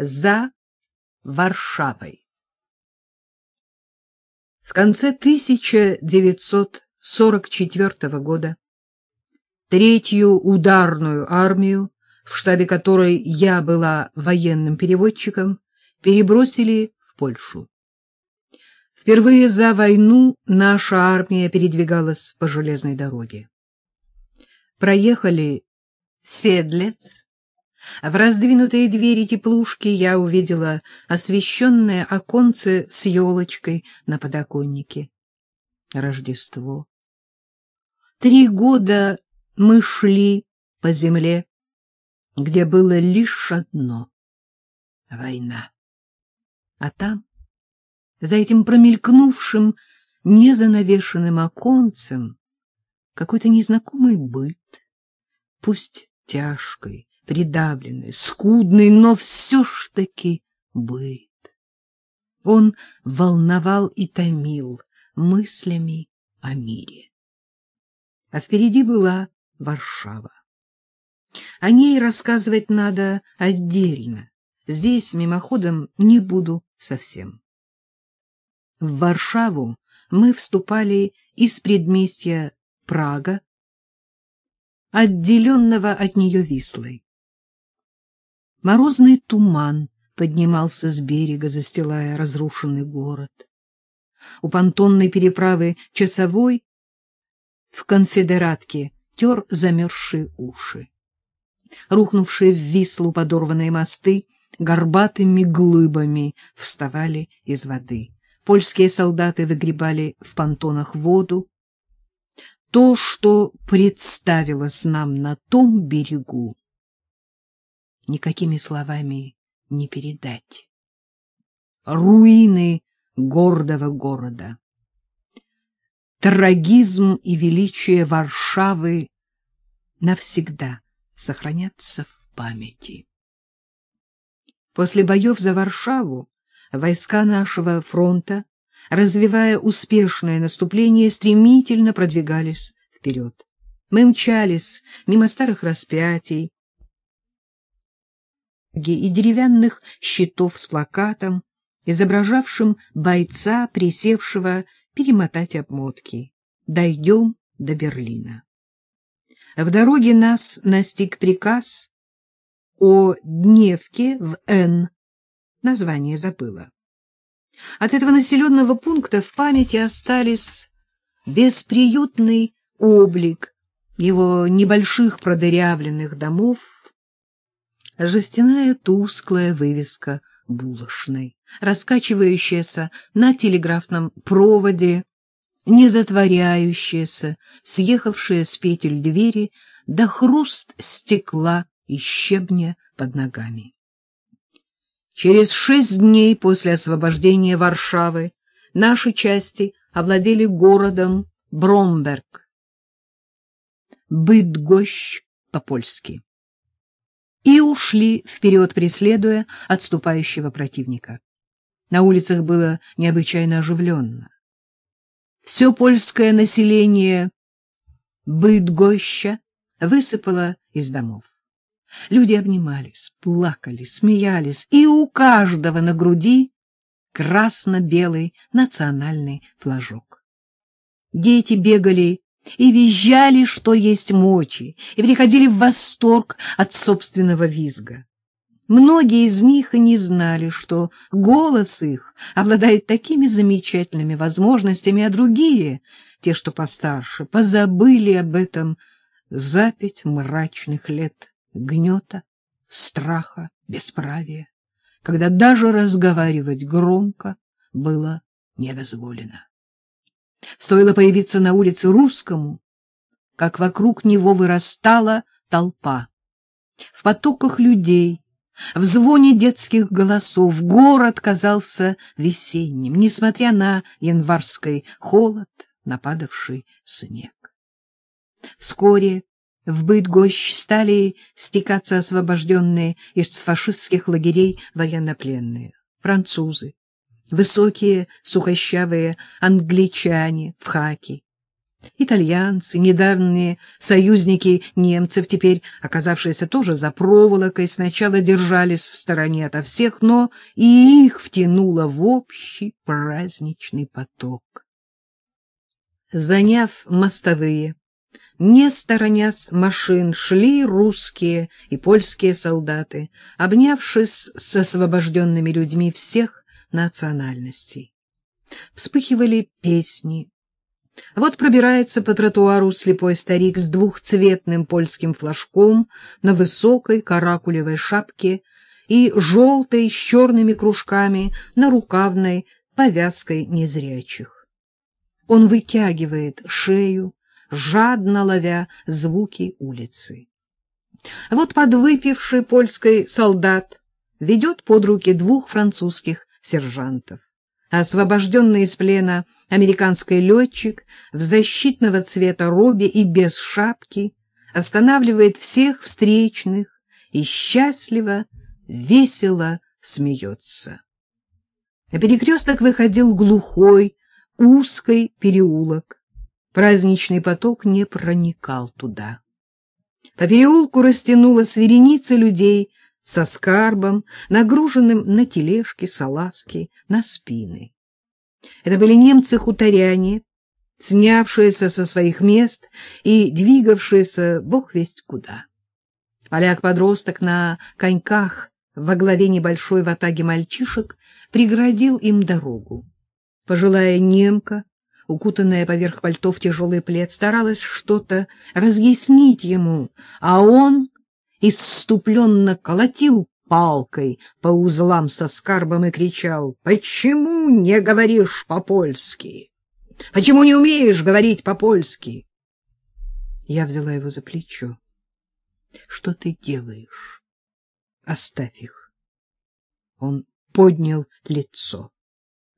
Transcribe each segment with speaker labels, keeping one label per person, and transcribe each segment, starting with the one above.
Speaker 1: за Варшавой. В конце 1944 года Третью ударную армию, в штабе которой я была военным переводчиком, перебросили в Польшу. Впервые за войну наша армия передвигалась по железной дороге. Проехали Седлец. В раздвинутые двери теплушки я увидела освещенное оконце с елочкой на подоконнике. Рождество. Три года мы шли по земле, где было лишь одно — война. А там, за этим промелькнувшим, незанавешенным оконцем, какой-то незнакомый быт, пусть тяжкой, придавленный, скудный, но все ж таки быт. Он волновал и томил мыслями о мире. А впереди была Варшава. О ней рассказывать надо отдельно. Здесь мимоходом не буду совсем. В Варшаву мы вступали из предместья Прага, отделенного от нее Вислой. Морозный туман поднимался с берега, застилая разрушенный город. У понтонной переправы часовой в конфедератке тер замерзшие уши. Рухнувшие в Вислу подорванные мосты горбатыми глыбами вставали из воды. Польские солдаты выгребали в понтонах воду. То, что представилось нам на том берегу, никакими словами не передать. Руины гордого города трагизм и величие Варшавы навсегда сохранятся в памяти. После боев за Варшаву войска нашего фронта, развивая успешное наступление, стремительно продвигались вперед. Мы мчались мимо старых распятий и деревянных щитов с плакатом, изображавшим бойца, присевшего перемотать обмотки. Дойдем до Берлина. В дороге нас настиг приказ о дневке в Н. Название забыла. От этого населенного пункта в памяти остались бесприютный облик его небольших продырявленных домов, жестяная тусклая вывеска булочной, раскачивающаяся на телеграфном проводе, не затворяющаяся, съехавшая с петель двери до хруст стекла и щебня под ногами. Через шесть дней после освобождения Варшавы наши части овладели городом Бромберг. Быдгощ по-польски и ушли вперед, преследуя отступающего противника. На улицах было необычайно оживленно. Все польское население Быдгоща высыпало из домов. Люди обнимались, плакали, смеялись, и у каждого на груди красно-белый национальный флажок. Дети бегали и визжали, что есть мочи, и приходили в восторг от собственного визга. Многие из них и не знали, что голос их обладает такими замечательными возможностями, а другие, те, что постарше, позабыли об этом за пять мрачных лет гнета, страха, бесправия, когда даже разговаривать громко было недозволено. Стоило появиться на улице русскому, как вокруг него вырастала толпа. В потоках людей, в звоне детских голосов город казался весенним, несмотря на январский холод, нападавший снег. Вскоре в Быдгощ стали стекаться освобожденные из фашистских лагерей военнопленные, французы, высокие сухощавые англичане в хаке, Итальянцы, недавние союзники немцев, теперь оказавшиеся тоже за проволокой, сначала держались в стороне ото всех, но и их втянуло в общий праздничный поток. Заняв мостовые, не сторонясь машин, шли русские и польские солдаты, обнявшись с освобожденными людьми всех национальностей. Вспыхивали песни, вот пробирается по тротуару слепой старик с двухцветным польским флажком на высокой каракулевой шапке и желтой с черными кружками на рукавной повязкой незрячих. Он вытягивает шею, жадно ловя звуки улицы. Вот подвыпивший польский солдат ведет под руки двух французских сержантов. Освобожденный из плена американский летчик в защитного цвета робе и без шапки останавливает всех встречных и счастливо, весело смеется. На перекресток выходил глухой, узкий переулок. Праздничный поток не проникал туда. По переулку растянулась вереница людей со скарбом, нагруженным на тележки, салазки, на спины. Это были немцы-хуторяне, снявшиеся со своих мест и двигавшиеся бог весть куда. Поляк-подросток на коньках во главе небольшой ватаги мальчишек преградил им дорогу. Пожилая немка, укутанная поверх пальто в тяжелый плед, старалась что-то разъяснить ему, а он исступленно колотил палкой по узлам со скарбом и кричал «Почему не говоришь по-польски? Почему не умеешь говорить по-польски?» Я взяла его за плечо. «Что ты делаешь? Оставь их». Он поднял лицо,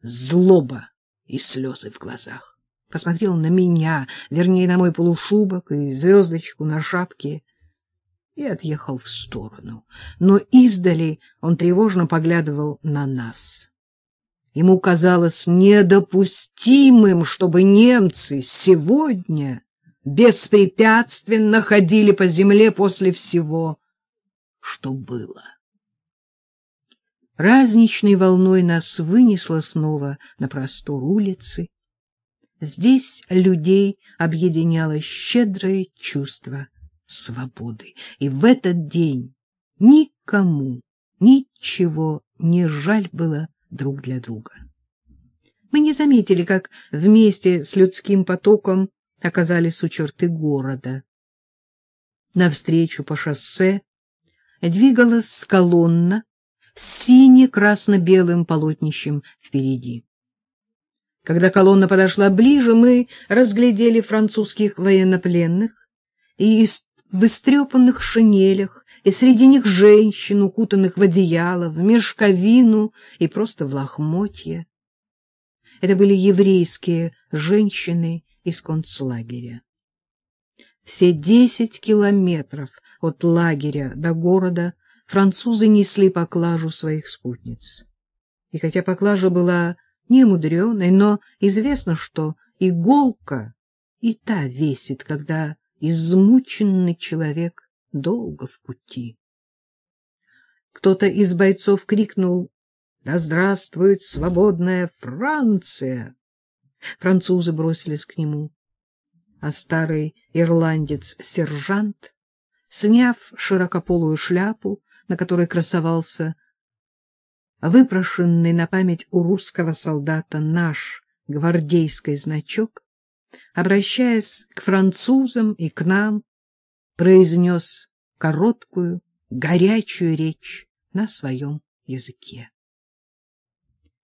Speaker 1: злоба и слезы в глазах. Посмотрел на меня, вернее, на мой полушубок и звездочку на шапке, и отъехал в сторону. Но издали он тревожно поглядывал на нас. Ему казалось недопустимым, чтобы немцы сегодня беспрепятственно ходили по земле после всего, что было. Праздничной волной нас вынесло снова на простор улицы. Здесь людей объединяло щедрое чувство свободы. И в этот день никому ничего не жаль было друг для друга. Мы не заметили, как вместе с людским потоком оказались у черты города. Навстречу по шоссе двигалась колонна с сине-красно-белым полотнищем впереди. Когда колонна подошла ближе, мы разглядели французских военнопленных и из в истрепанных шинелях, и среди них женщин, укутанных в одеяло, в мешковину и просто в лохмотья. Это были еврейские женщины из концлагеря. Все десять километров от лагеря до города французы несли поклажу своих спутниц. И хотя поклажа была немудреной, но известно, что иголка и та весит, когда измученный человек долго в пути. Кто-то из бойцов крикнул «Да здравствует свободная Франция!» Французы бросились к нему, а старый ирландец-сержант, сняв широкополую шляпу, на которой красовался выпрошенный на память у русского солдата наш гвардейский значок, обращаясь к французам и к нам, произнес короткую, горячую речь на своем языке.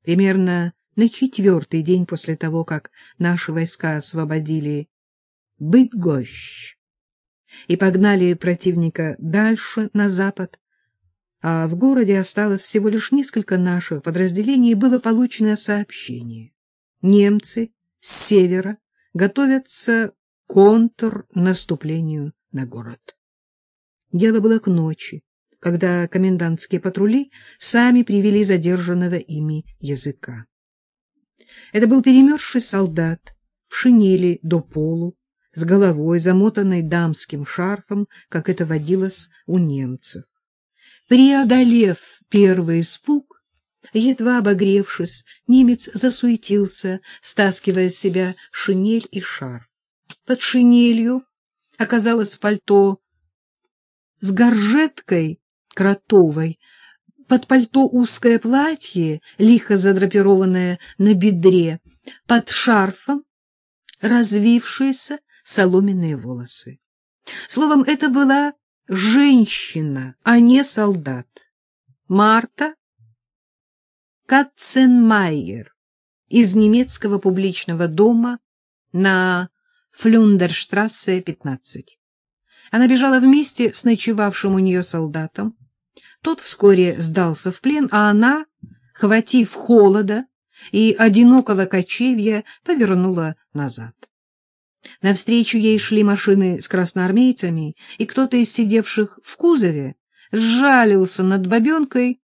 Speaker 1: Примерно на четвертый день после того, как наши войска освободили Бытгощ и погнали противника дальше, на запад, а в городе осталось всего лишь несколько наших подразделений, было получено сообщение. Немцы с севера готовятся к контрнаступлению на город. Дело было к ночи, когда комендантские патрули сами привели задержанного ими языка. Это был перемерзший солдат в шинели до полу, с головой, замотанной дамским шарфом, как это водилось у немцев. Преодолев первый испуг, едва обогревшись, немец засуетился, стаскивая с себя шинель и шарф. Под шинелью оказалось пальто с горжеткой кротовой, под пальто узкое платье, лихо задрапированное на бедре, под шарфом развившиеся соломенные волосы. Словом, это была женщина, а не солдат. Марта Катценмайер из немецкого публичного дома на Флюндерштрассе, 15. Она бежала вместе с ночевавшим у нее солдатом. Тот вскоре сдался в плен, а она, хватив холода и одинокого кочевья, повернула назад. Навстречу ей шли машины с красноармейцами, и кто-то из сидевших в кузове сжалился над бабенкой,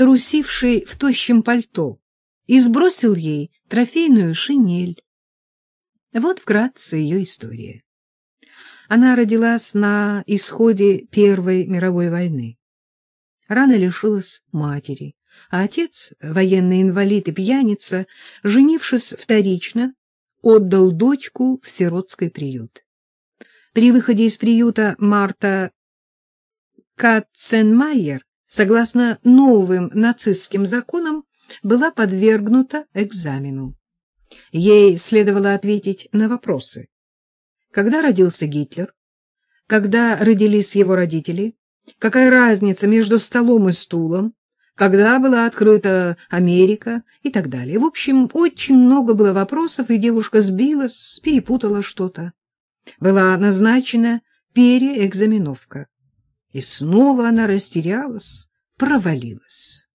Speaker 1: трусившей в тощем пальто, и сбросил ей трофейную шинель. Вот вкратце ее история. Она родилась на исходе Первой мировой войны. Рано лишилась матери, а отец, военный инвалид и пьяница, женившись вторично, отдал дочку в сиротский приют. При выходе из приюта Марта Катценмайер, согласно новым нацистским законам, была подвергнута экзамену. Ей следовало ответить на вопросы. Когда родился Гитлер? Когда родились его родители? Какая разница между столом и стулом? Когда была открыта Америка? И так далее. В общем, очень много было вопросов, и девушка сбилась, перепутала что-то. Была назначена переэкзаменовка. И снова она растерялась, провалилась.